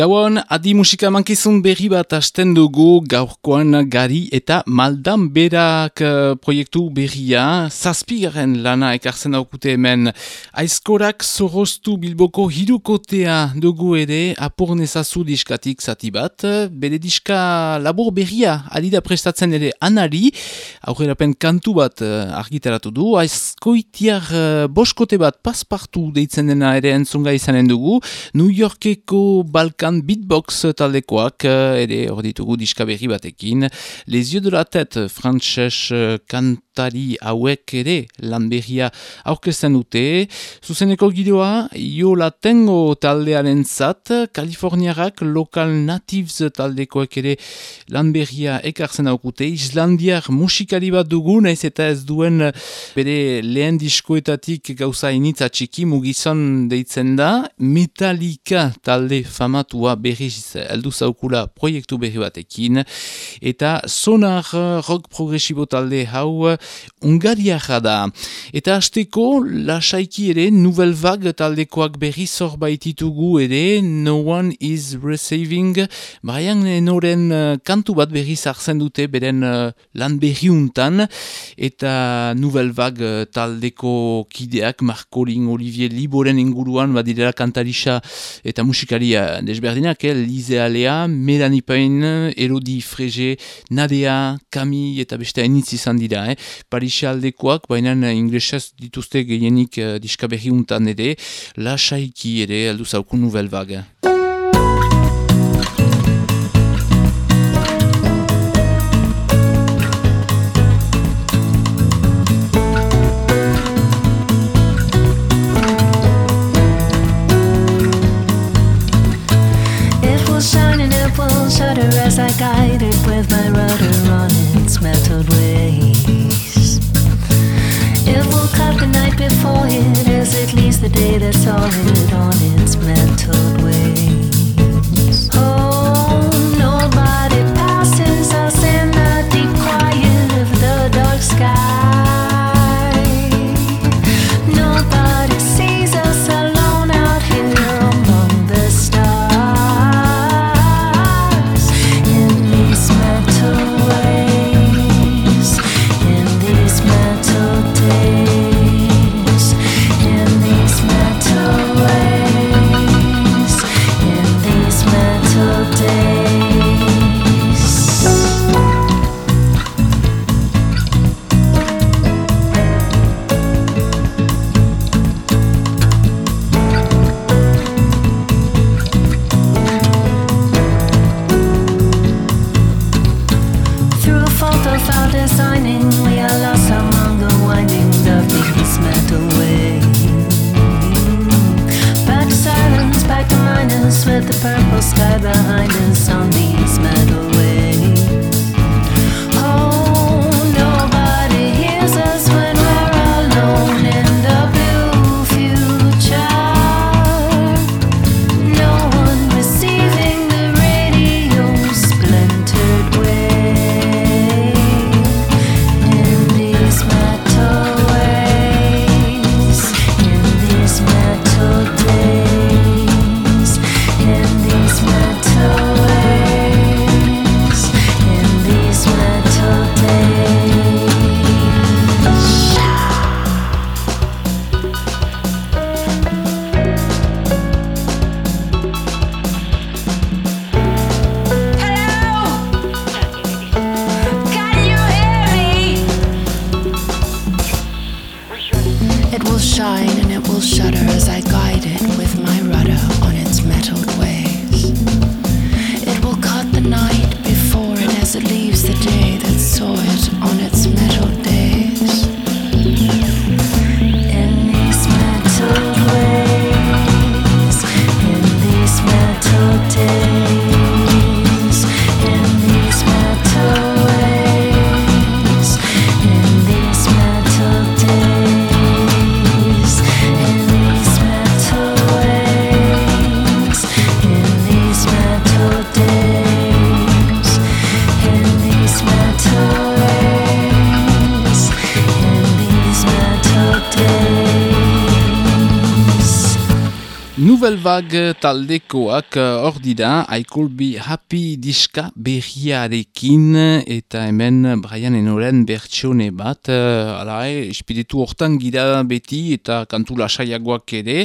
Gauan, adi musika mankizun berri bat asten dugu gaurkoan gari eta maldan berak uh, proiektu berria. Zazpigaren lana ekartzen daukute hemen. Aizkorak zorroztu bilboko hirukotea dugu ere apurnezazu diskatik zati bat. Bere diska labor berria adida prestatzen ere anari. Aurrerapen kantu bat uh, argitaratu du. Aizkoitiar uh, boskote bat paspartu deitzen dena ere entzunga izanen dugu. New Yorkeko Balkan Balkan Beatbox taldekoak eh, ere hor ditugu diska berri batekin. Les yeux de la tête, frantxez eh, kantari hauek ere lan berria aurkezten dute. Zuzeneko gidoa, jo latengo taldearen zat, Kaliforniarak Local Natives taldekoak ere lan berria ekartzen aukute. Islandiar musikari bat dugu, naiz eta ez duen bere lehen diskoetatik gauza initza txiki deitzen da. Metallica talde famatu formatua berriz eldu zaukula proiektu berri batekin eta sonar rock progresibo talde hau ungariara da. Eta hasteko lasaiki ere Nouvelle Vague taldekoak berri zor baititugu ere No One Is Receiving Brian Enoren uh, kantu bat berri zartzen dute beren uh, lan berriuntan eta Nouvelle Vague uh, taldeko kideak Marcolin Olivier Liboren inguruan badirela kantarisa eta musikaria desberdinak, eh? Lize Alea, Melanie Payne, Elodie Frege, Nadea, Camille eta beste hainitz izan dira. Eh? Parisa aldekoak, baina inglesez dituzte gehienik uh, diskaberri untan ere, lasaiki ere, aldu zauku Nouvelle Vague. tomorrow Vague taldekoak uh, hor dira I Could Be Happy diska berriarekin eta hemen Brian Enoren bertsione bat uh, ala, eh, espiritu hortan gira beti eta kantu lasaiagoak ere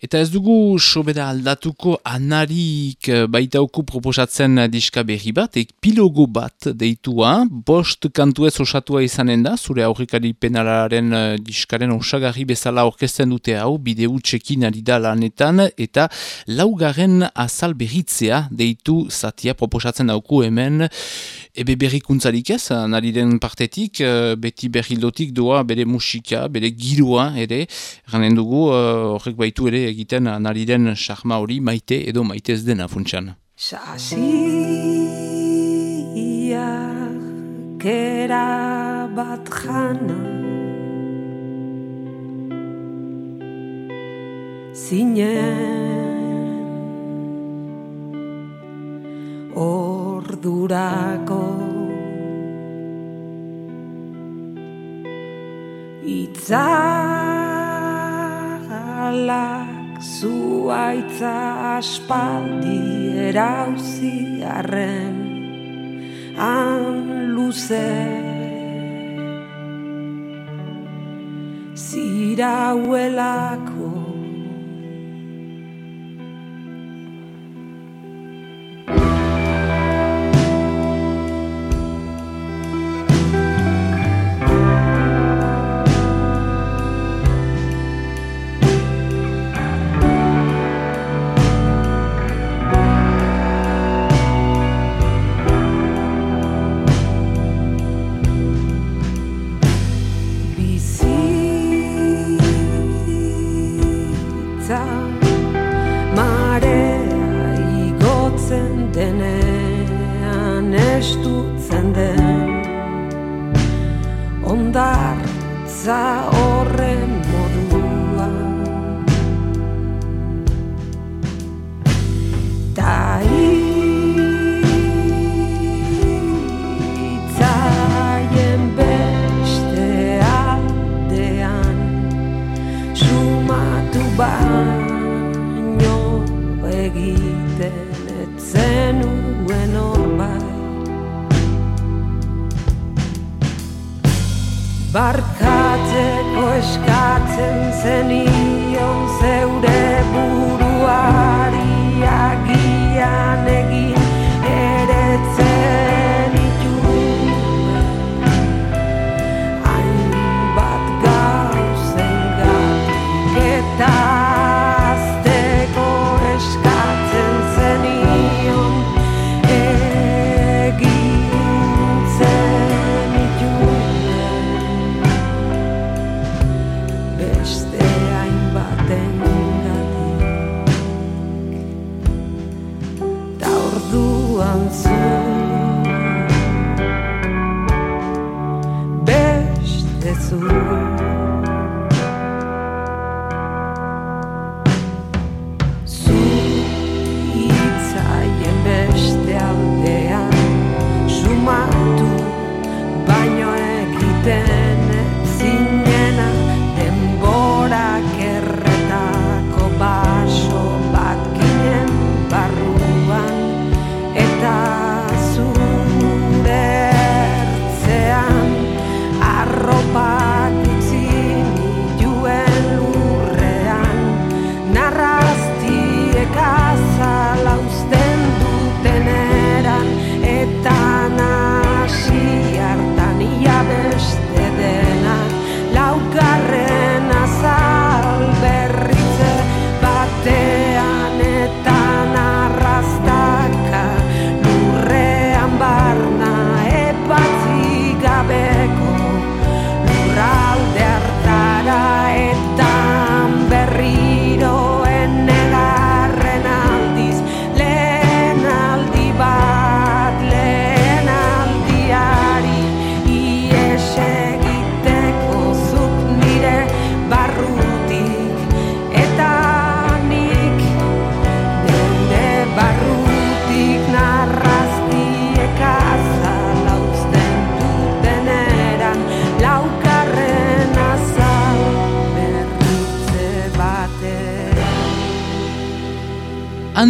Eta ez dugu sobera aldatuko anarik eh, baitauku proposatzen diska berri bat, epilogo bat deitua, bost kantu ez osatua izanen da, zure aurrikari penalaren uh, diskaren osagarri bezala orkesten dute hau, bideu txekin ari da lanetan, eta laugarren azal berritzea deitu zatia proposatzen dauku hemen, ebe berrikuntzarik ez, anariren partetik, uh, beti berrildotik doa bere musika, bere giroa ere, ganen dugu horrek baitu ere egiten anariren sarma hori maite edo maite ez dena funtsan. Sasia kera bat jana Zinen ordurako Itzalak zuaitza aspaldi erauzi arren han luze. Zirauelako za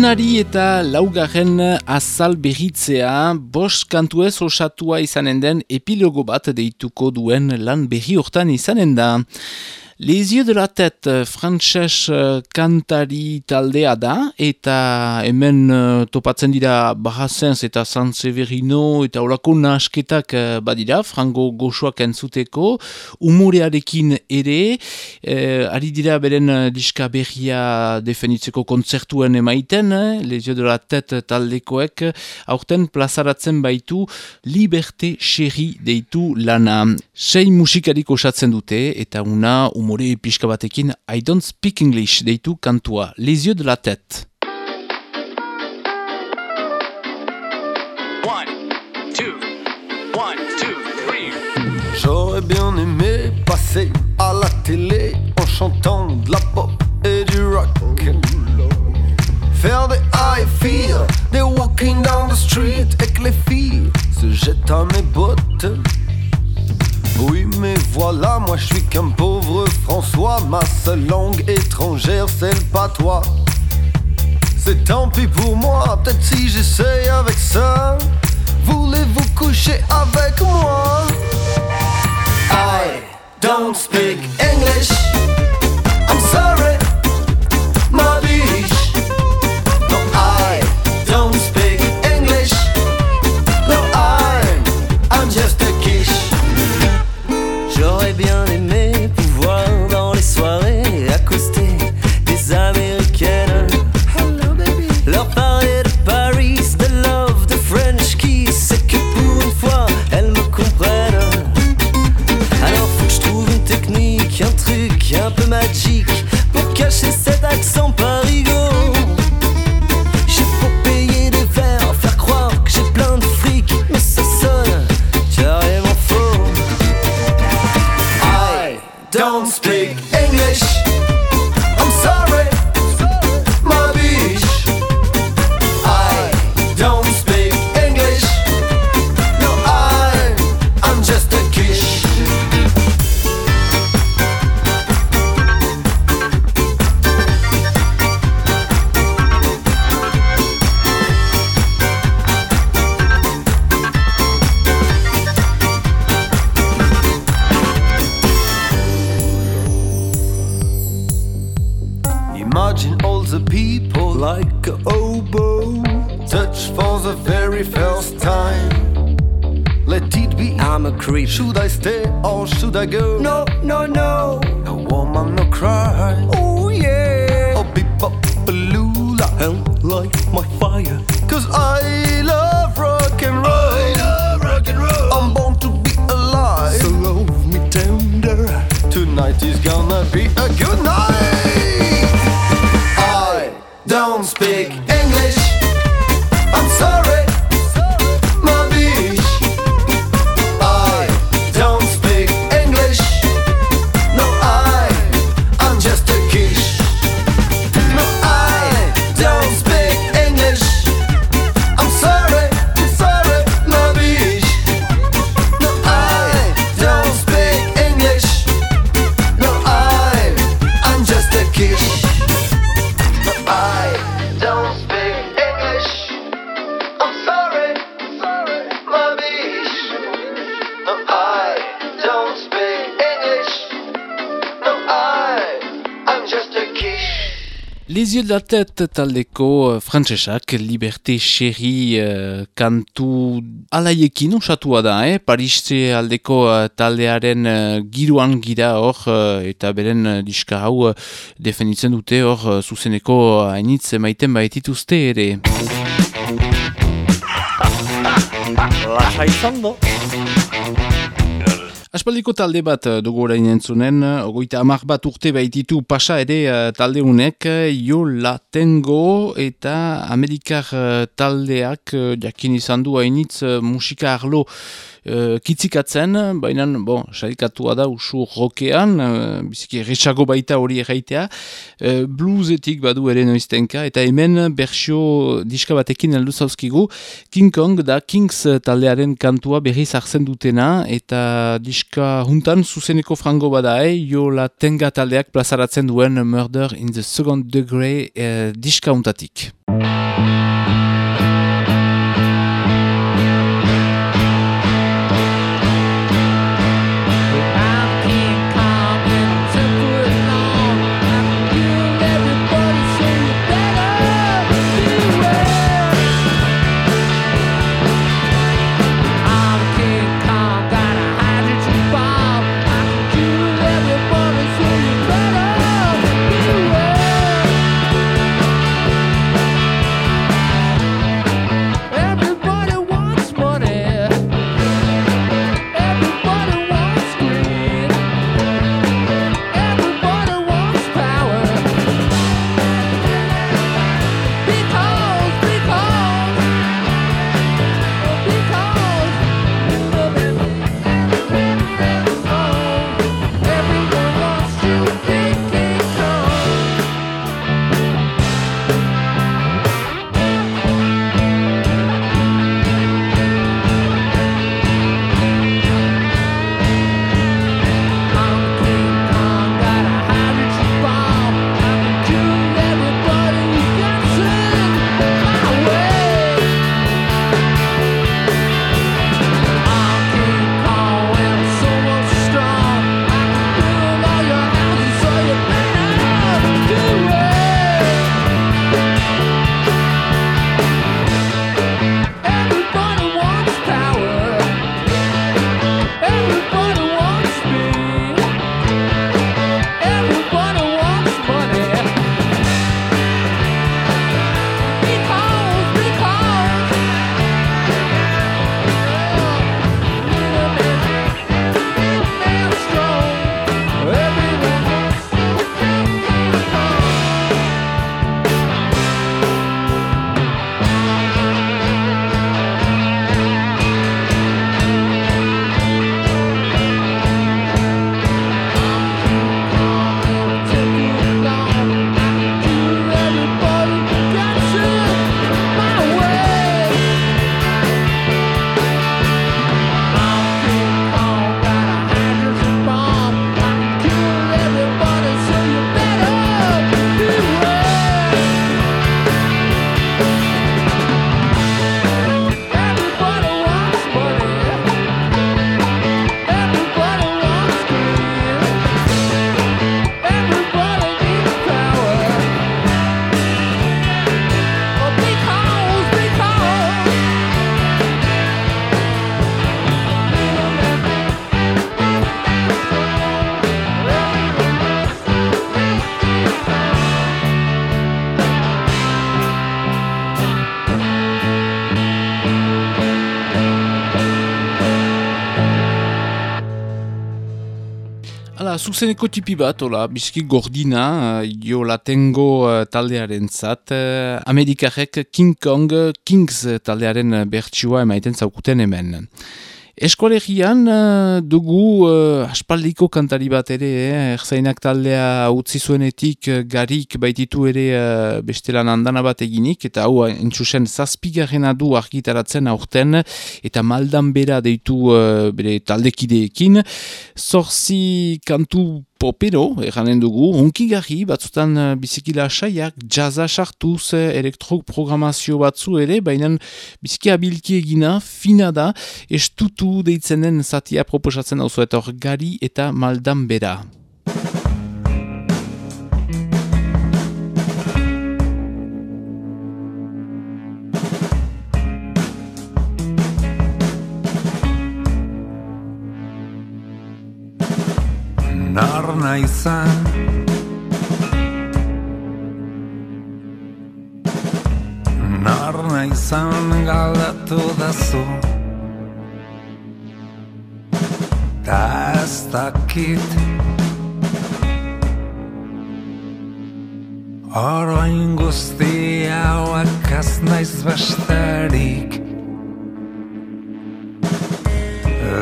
Anari eta laugarren azal berritzea, bost kantu ez osatua izanen den epilogo bat deituko duen lan berri hortan izanen da. Les yeux de la tête, euh, frantses uh, kantari taldea da, eta hemen uh, topatzen dira Barrasens eta San Severino eta olako nasketak uh, badira, frango goxoak entzuteko, umorearekin ere, uh, ari dira beren diska berria definitzeko kontzertuen emaiten, eh? Les yeux de la tête taldekoek, aurten plazaratzen baitu Liberté Chéri deitu lana. Sei musikarik osatzen dute, eta una umorearekin umore pixka batekin I don't speak English deitu kantua, les yeux de la tête. J'aurais bien aimé passer à la télé en chantant de la pop et du rock. Faire des high feet, des walking down the street et que les filles se jettent à mes bottes. Oui, mais voilà, moi je suis qu'un pauvre François. Ma seule langue étrangère, c'est le patois. C'est tant pis pour moi, peut-être si j'essaye avec ça. Voulez-vous coucher avec moi? I don't speak English. I'm sorry, Imagine all the people like a oboe touch for the very first time. Let it be. I'm a creep. Should I stay or should I go? No, no, no. No woman, no cry. Oh yeah. Oh, beep, up, lula. And light my fire. Cause I love rock and roll. I love rock and roll. I'm born to be alive. So love me tender. Tonight is gonna be a good night. Tête taldeko uh, frantsesak, Liberté Chéri uh, kantu alaiekin osatua da, eh? Parise aldeko uh, taldearen uh, giruan gira hor, uh, eta beren uh, diska hau uh, definitzen dute hor uh, zuzeneko hainitz maiten baitituzte ere. Lasa izan do. Aspaldiko talde bat eh, dugu orain entzunen, eh, ogoita amak bat urte baititu pasa ere uh, talde unek, jo latengo eta amerikar taldeak jakin izan du hainitz musika arlo uh, kitzikatzen, baina bon, saikatua da usu rokean, uh, biziki resago baita hori erraitea, uh, bluesetik badu ere noiztenka, eta hemen bersio diska batekin heldu zauzkigu, King Kong da Kings taldearen kantua berriz hartzen dutena, eta diska diska juntan zuzeneko frango bada, eh? jo la tenga taldeak plazaratzen duen Murder in the Second Degree eh, diska juntatik. Zuzeneko tipi bat, ola, bizki gordina, uh, jo latengo uh, taldearen zat, uh, Amerikarek King Kong Kings taldearen bertsua emaiten zaukuten hemen. Eskolegian uh, dugu uh, aspaldiko kantari bat ere, eh? erzainak taldea utzi zuenetik uh, garik baititu ere uh, bestelan andana bat eginik, eta hau entzusen zazpigarrena du argitaratzen aurten, eta maldan bera deitu uh, bere taldekideekin. Zorzi kantu popero, eranen dugu, hunkigarri, batzutan uh, bizikila saiak, jazza sartuz, elektrok programazio batzu ere, baina biziki abilki egina, fina da, estutu deitzenen zatia proposatzen hau zuetor gari eta maldan bera. Nar naizan. Nar naizan galdatu dazu Ta ez dakit. Oroin guzti hauak az naiz besterik.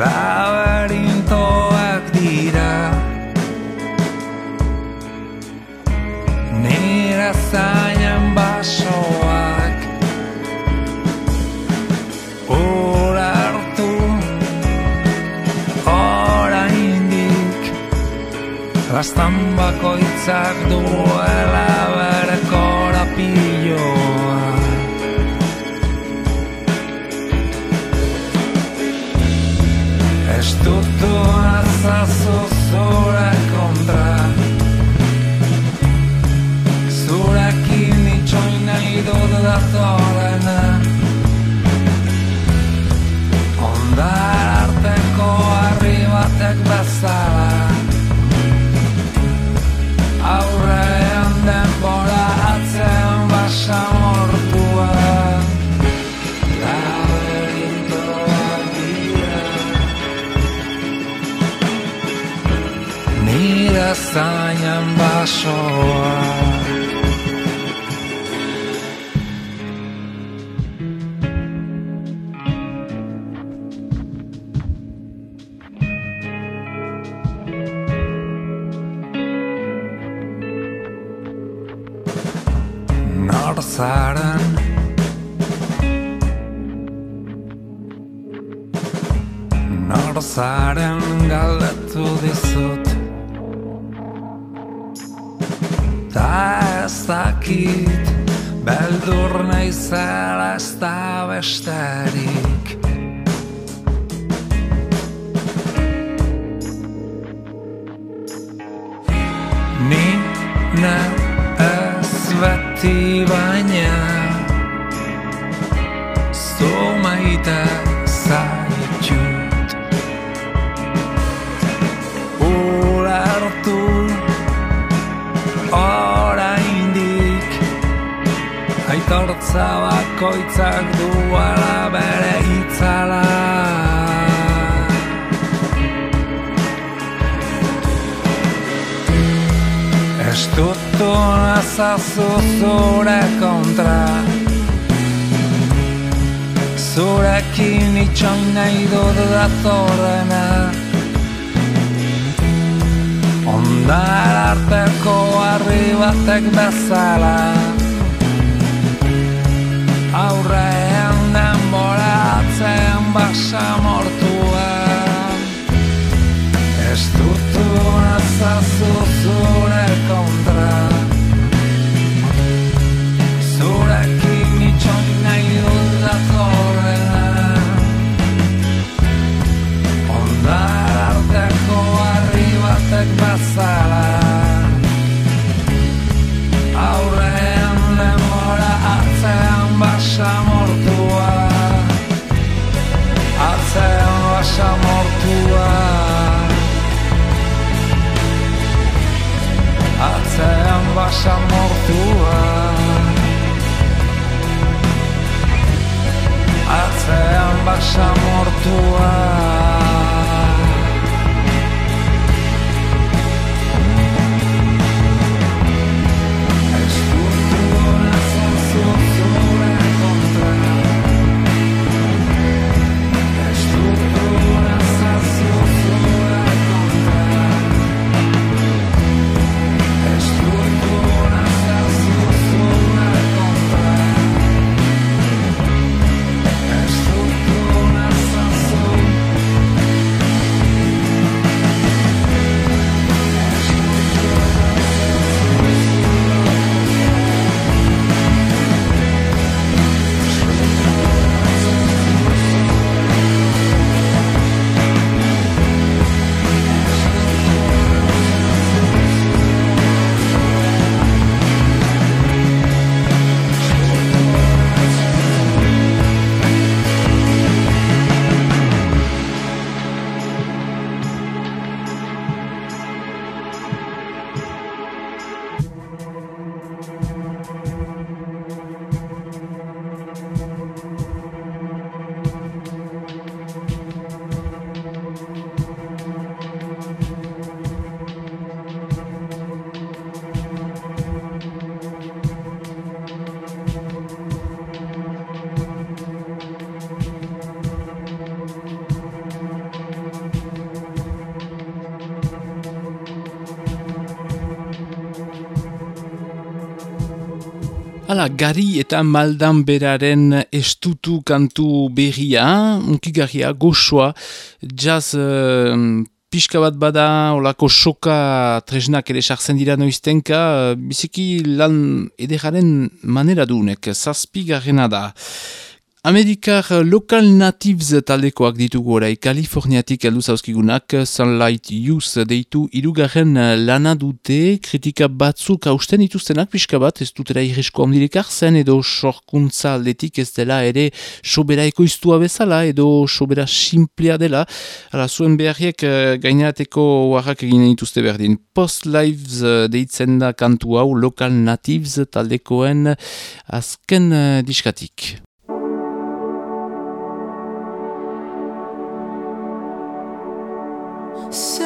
Laberintoak dira sañaan basoak orartu orainek rastamba koitzak duela ber korapilloa ez dut zorrazos zurekin itxon nahi dudat horrena Ondar arteko harri batek bezala Aurrean denbora atzen basa mortua. Estutu nazazu zure kontra. gauzek bazala. Aurrean demora atzean basa mortua. Atzean basa mortua. Atzean basa mortua. Atzean basa mortua. gari eta maldan beraren estutu kantu berria, unkigarria, goxoa, jazz... Eh, uh, Piska bat bada, olako soka tresnak ere sartzen dira noiztenka, eh, biziki lan edegaren manera duunek, zazpi garrena da. Amerikar Local Natives taldekoak ditugu orai Kaliforniatik heldu zauzkigunak Sunlight Youth deitu irugarren lana dute. Kritika batzuk hausten dituztenak pixka bat ez dutera irrisko handirik zen edo sorkuntza aldetik ez dela ere sobera ekoiztua bezala edo sobera simplea dela. Hala, zuen beharriek eh, gainerateko warrak egin dituzte berdin. Post Lives eh, deitzen da kantu hau Local Natives taldekoen azken eh, diskatik So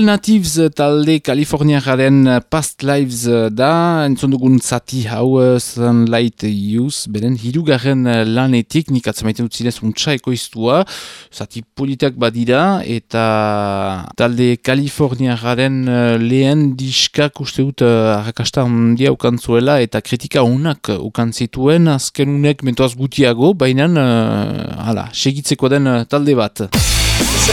Local Natives talde Kaliforniaren Past Lives da, entzun dugun zati hau eh, Sunlight Youth, beren hirugarren eh, lanetik, nik atzamaiten dut zinez untsa ekoiztua, zati politak badira, eta talde Kaliforniaren eh, lehen diskak uste dut eh, arrakasta handia ukan zuela, eta kritika unak ukan zituen, azken unek mentoaz gutiago, baina eh, hala, segitzeko den eh, talde bat. C'est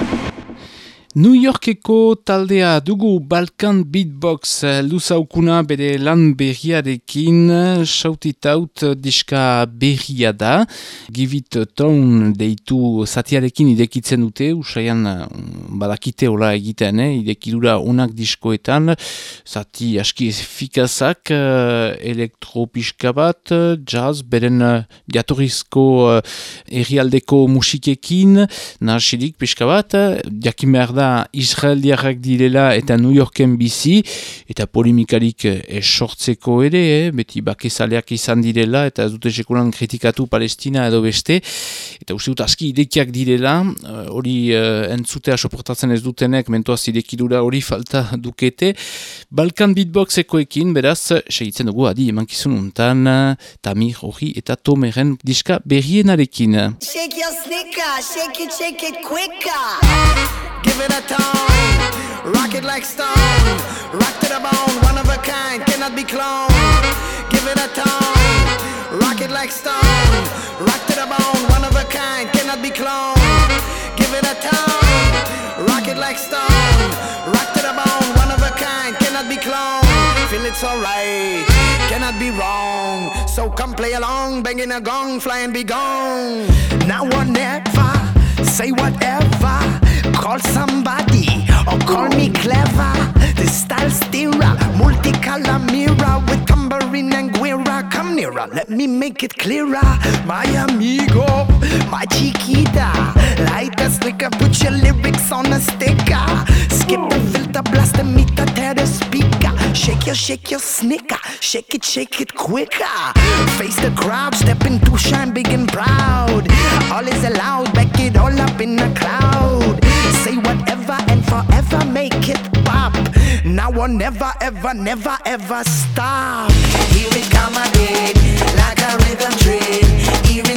New Yorkeko taldea dugu Balkan Beatbox eh, luzaukuna bere lan berriarekin sautitaut diska berria da. Give it tone deitu zatiarekin idekitzen dute, usaian eh, badakite hola egiten, eh? idekidura onak diskoetan, zati aski efikazak, eh, elektropiska bat, jazz, beren eh, jatorrizko eh, herrialdeko musikekin, nahasirik pixka bat, jakin behar da Israeliarrak direla eta New Yorken bizi, eta polimikarik eh, esortzeko ere, eh, beti bakezaleak izan direla, eta ez dute sekulan kritikatu Palestina edo beste, eta uste dut aski idekiak direla, eh, hori uh, entzutea soportatzen ez dutenek, mentoaz idekidura hori falta dukete, Balkan Beatboxekoekin, beraz, segitzen dugu adi emankizun untan, Tamir hori eta Tomeren diska berrienarekin. Shake your sneaker, shake it, shake it quicker. Give it a tone, rock it like stone, rock to the bone, one of a kind, cannot be cloned. Give it a tone, rock it like stone, rock to the bone, one of a kind, cannot be cloned. Give it a tone, rock it like stone, rock to the bone, one of a kind, cannot be cloned. Feel it's alright, cannot be wrong. So come play along, banging a gong, fly and be gone. Now or never, say whatever. Call somebody or call me clever. The style steerer, multicolor mirror nearer, let me make it clearer. My amigo, my chiquita. Light a slicker, put your lyrics on a sticker. Skip the filter, blast the meter, tear the speaker. Shake your, shake your sneaker, shake it, shake it quicker. Face the crowd, step into shine big and proud. All is allowed, back it all up in the crowd. Say whatever and forever make it pop. Now or never, ever, never, ever stop. Here it come again, like a rhythm train. Here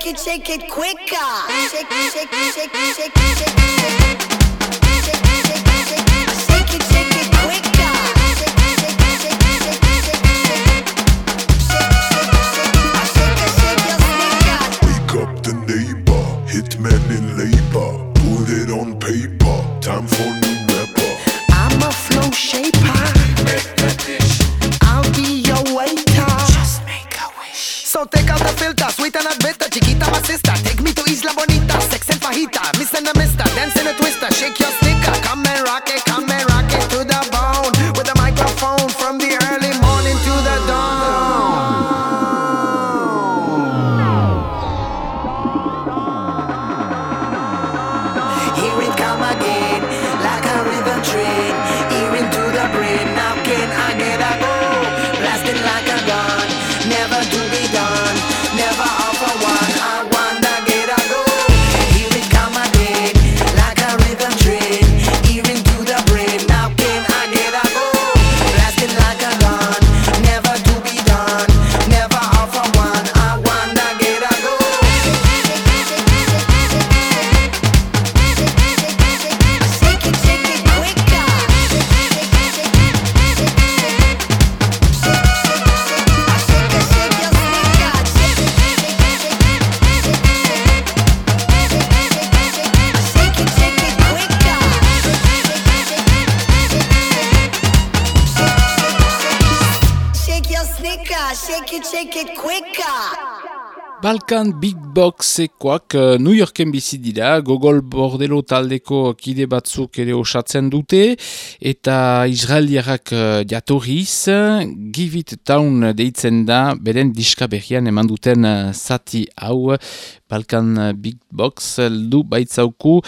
shake it, shake it quicker. Shake, shake, shake, shake, Balkan Beatboxekoak eh, New Yorken bizi dira, Gogol Bordelo taldeko kide batzuk ere osatzen dute, eta Israeliarrak eh, jatorriz, Give It Town deitzen da, beren diska berrian eman duten eh, zati hau, Balkan Beatbox, du baitzauku,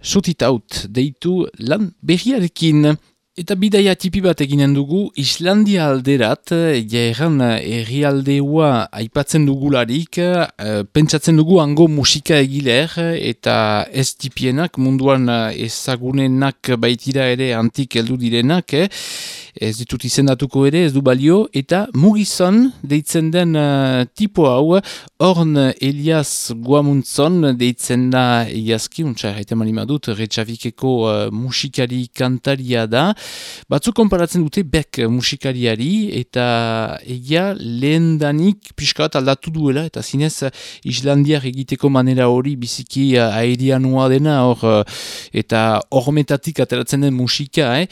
Shoot It Out deitu lan berriarekin. Eta bidaia tipi bat eginen dugu Islandia alderat, jairan herrialdeua aipatzen dugularik, eh, pentsatzen dugu hango musika egiler eta ez tipienak munduan ezagunenak baitira ere antik heldu direnak, eh? Ez ditut izendatuko ere, ez du balio, eta mugizon deitzen den uh, tipo hau, Orn Elias Guamuntzon deitzen da iazki, untsa erraiten mali madut, retxafikeko uh, musikari kantaria da, batzu konparatzen dute bek musikariari, eta egia lehen danik piskat aldatu duela, eta zinez Islandiak egiteko manera hori biziki uh, aerianua dena, or, uh, eta hormetatik ateratzen den musika, eh?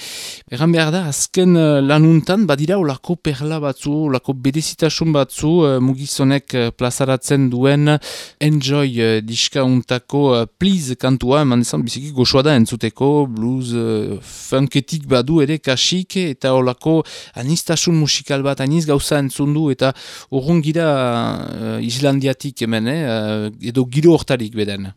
Egan behar da, azken uh, lanuntan badira olako perla batzu, olako bedezitasun batzu uh, mugizonek uh, plazaratzen duen enjoy diska untako uh, please kantua, eman ezan biziki goxoa da entzuteko, blues funketik badu ere kasik eta olako anistasun musikal bat aniz gauza entzundu eta urrun gira Islandiatik hemen, eh, edo giro hortarik beden.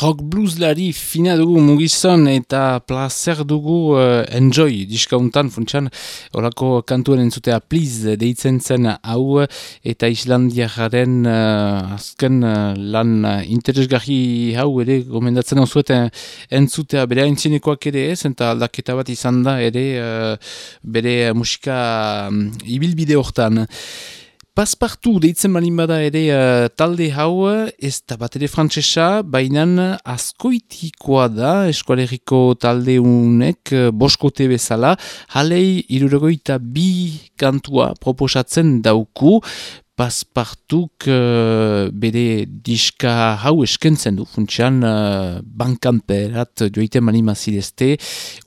Rock blueslari fina dugu mugizon eta placer dugu uh, enjoy diskauntan funtsan orako kantuen entzutea please deitzen zen hau eta Islandiaren uh, azken uh, lan uh, interesgarri hau ere gomendatzen hau zueten entzutea bere haintzinekoak ere ez eta aldaketa bat izan da ere uh, bere musika um, ibilbide hortan. Paspartu deitzen balin bada ere uh, talde hau ez da bat ere frantsesa, baina askoitikoa da eskualeriko talde unek uh, boskote bezala, halei irurogoita bi kantua proposatzen dauku, Paspartuk uh, bere diska hau eskentzen du, funtsian uh, bankanperat joite manima zidezte,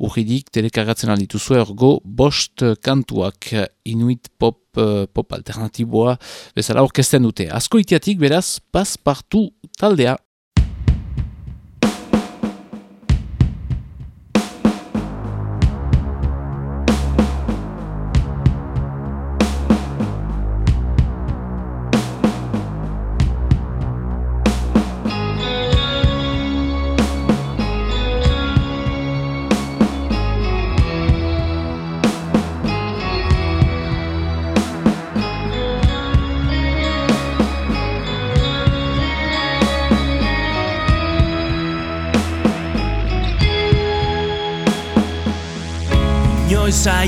urridik telekargatzen aldituzu ergo bost kantuak inuit pop, uh, pop alternatiboa bezala orkesten dute. Asko itiatik beraz Paspartu taldea.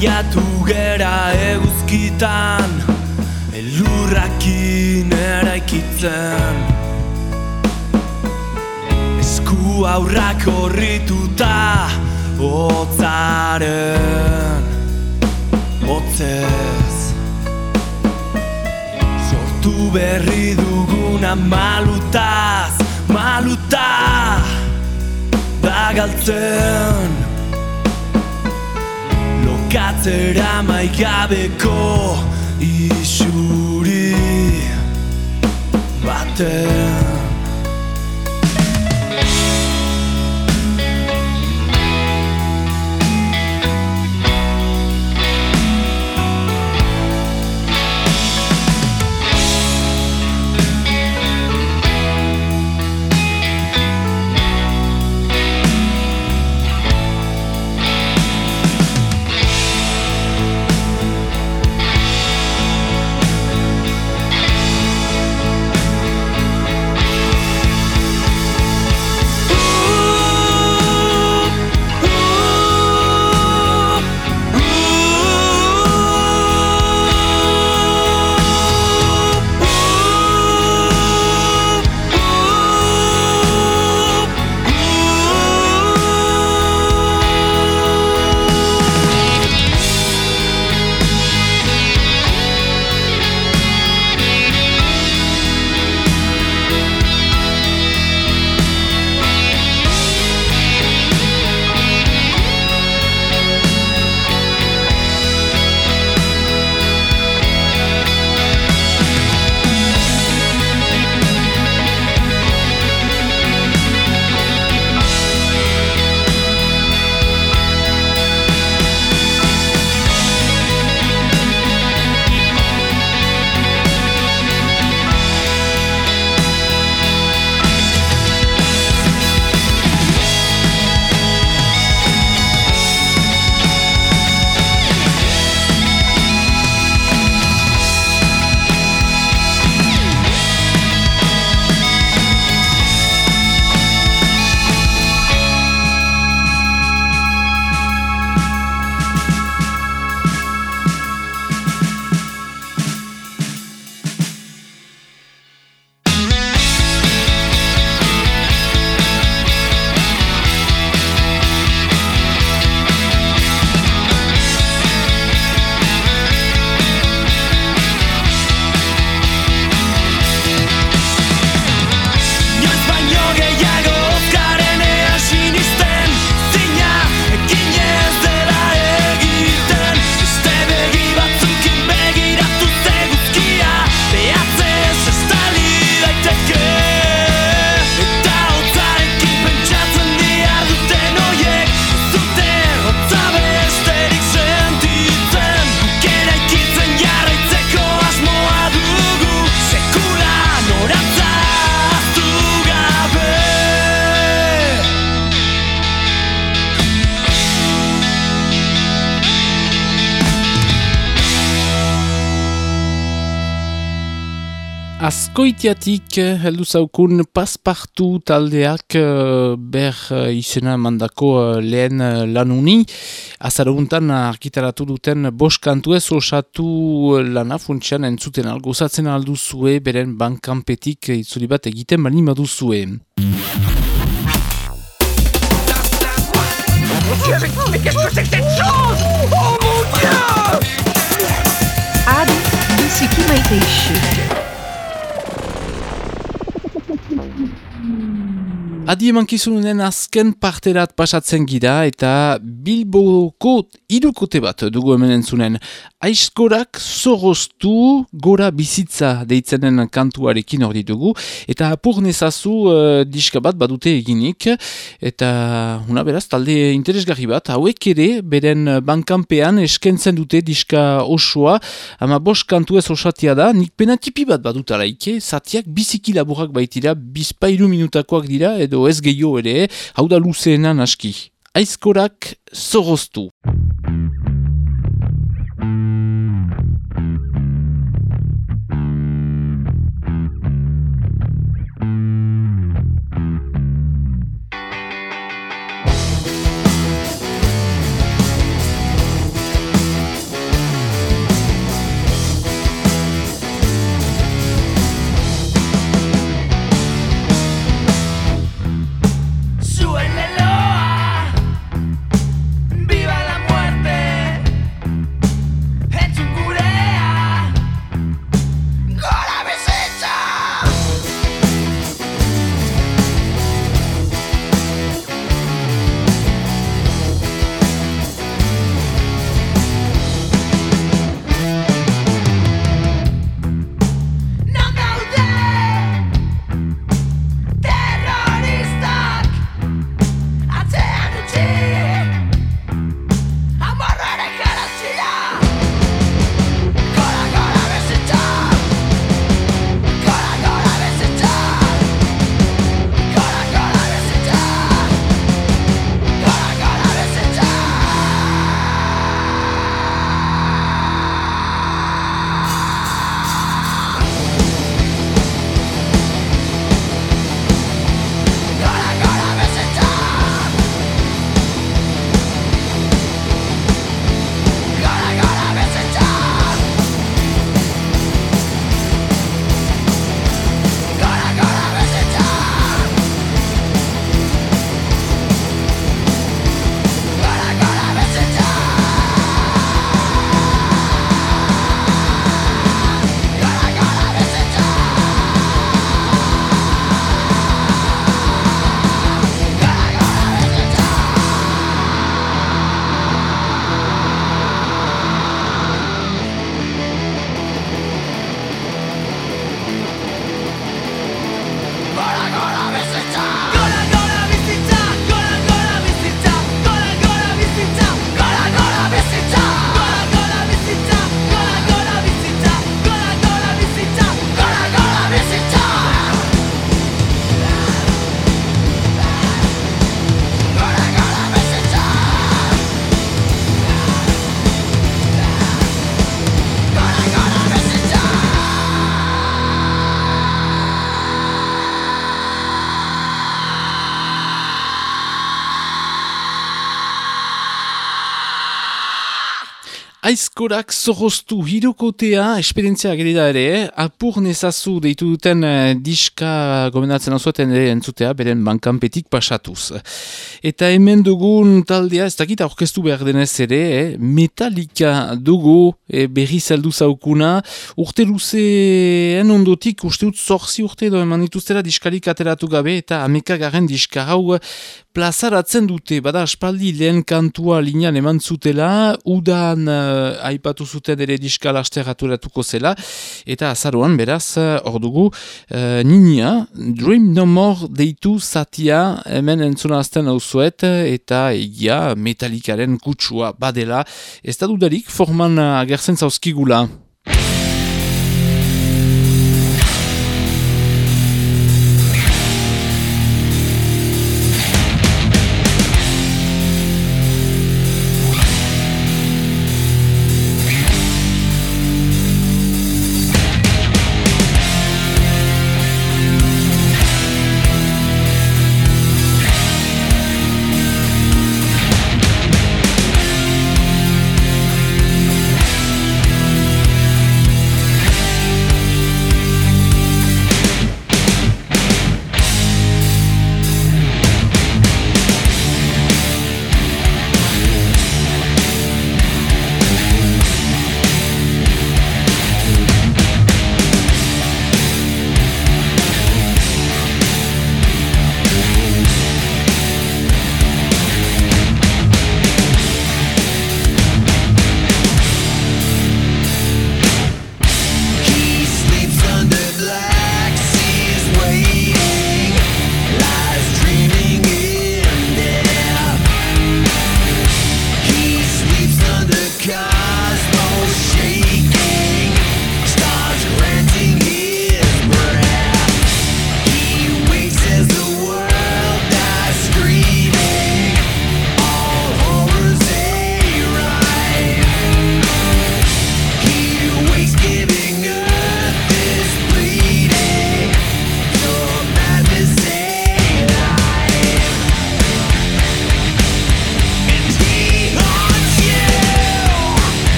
Saiatu gera eguzkitan Elurrakin eraikitzen. Esku aurrak horrituta Otzaren Otzez Sortu berri duguna malutaz Maluta Da Lokatzera maikabeko isuri baten Haitiatik eh, heldu zaukun paspartu taldeak eh, ber eh, izena mandako lehen lanuni. Azaraguntan argitaratu duten boskantu ez osatu lana funtsian entzuten algozatzen alduzue beren bankanpetik itzuri bat egiten bali maduzue. Mais Oh mon Dieu Ad, d'ici qui m'a Adi emankizunen azken parterat pasatzen gira eta Bilboko irukote bat dugu hemen entzunen. Aizkorak zoroztu gora bizitza deitzenen kantuarekin hor ditugu eta apur nezazu uh, diska bat badute eginik eta una beraz talde interesgarri bat. Hauek ere beren bankanpean eskentzen dute diska osoa. Ama bost kantu ez osatia da. Nik pena tipi bat badut araike zatiak biziki laburak baitira bizpairu minutakoak dira edo ez gehiago ere hau da luzeenan aski Aizkorak zoroztu. Aizkorak zoroztu hirukotea esperientzia geri da ere, apur nezazu deitu duten eh, diska gomendatzen azueten ere entzutea, beren bankanpetik pasatuz. Eta hemen dugun taldea, ez dakit aurkeztu behar denez ere, eh, metalika dugu eh, berri zeldu zaukuna, urte luzeen ondotik, uste dut zorzi urte edo eman dituztera diskarik ateratu gabe, eta amekagaren diska hau plazaratzen dute, bada aspaldi lehen kantua linean eman zutela, udan uh, aipatu zuten ere diska lasterraturatuko zela, eta azaroan beraz, hor dugu, uh, ninia, Dream No More deitu zatia hemen entzuna azten hauzuet, eta egia metalikaren kutsua badela, ez da dudarik forman agertzen zauzkigula.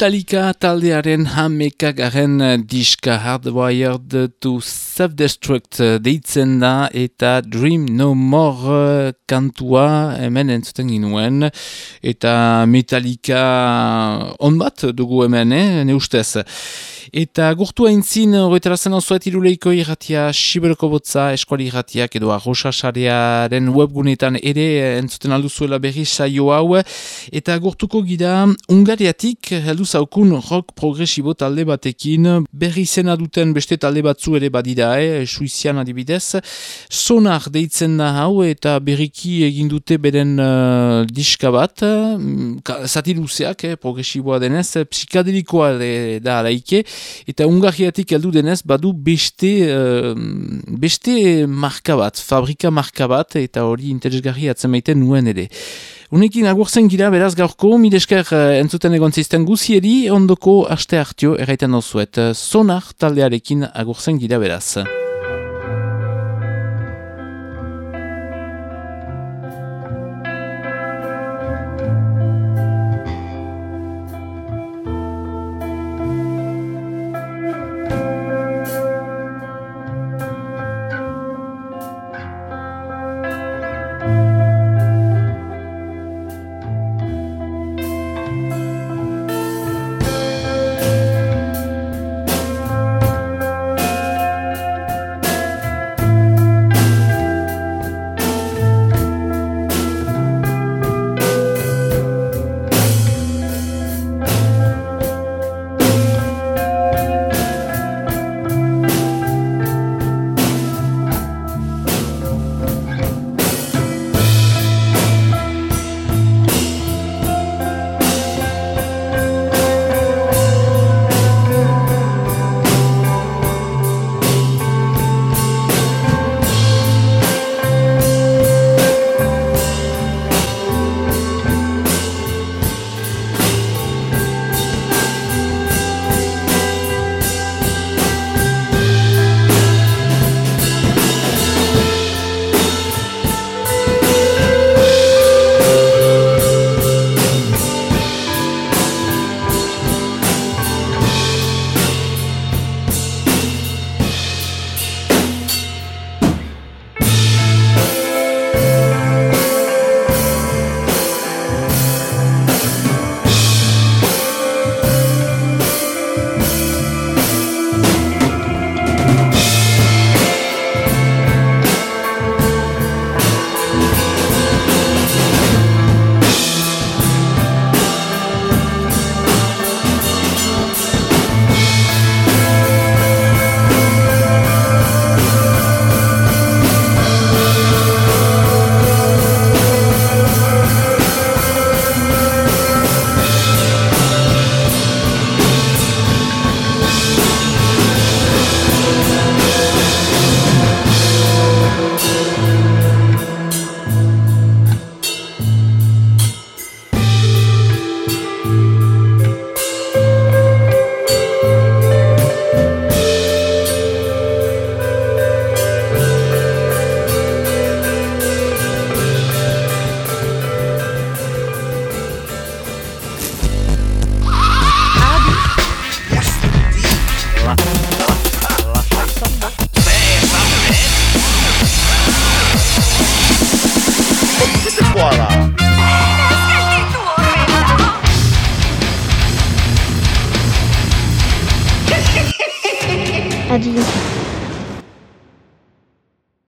Metallica taldearen hamekagaren diska Hardwired to Self-Destruct deitzen da eta Dream No More kantua hemen entzuten ginuen eta Metallica on bat dugu hemen, eh, ne ustez. Eta gurtu haintzin, horretara zen osoet iruleiko irratia, Siberoko botza, eskuali irratiak edo arrosasarearen webgunetan ere entzuten alduzuela berri saio hau. Eta gurtuko gira, Ungariatik, heldu zaukun rock progresibo talde batekin, berri zena duten beste talde batzu ere badira, eh, suizian adibidez. Sonar deitzen da hau eta berriki egin dute beren uh, diska bat, uh, zati luzeak, eh, progresiboa denez, psikadelikoa da alaike, eta Ungariatik heldu denez badu beste uh, beste marka bat, fabrika marka bat eta hori interesgarri atzemaiten nuen ere. Unekin agurzen gira beraz gaurko, midesker uh, entzuten egon zizten guzieri, ondoko aste hartio erraiten osuet. Sonar taldearekin agurzen gira beraz.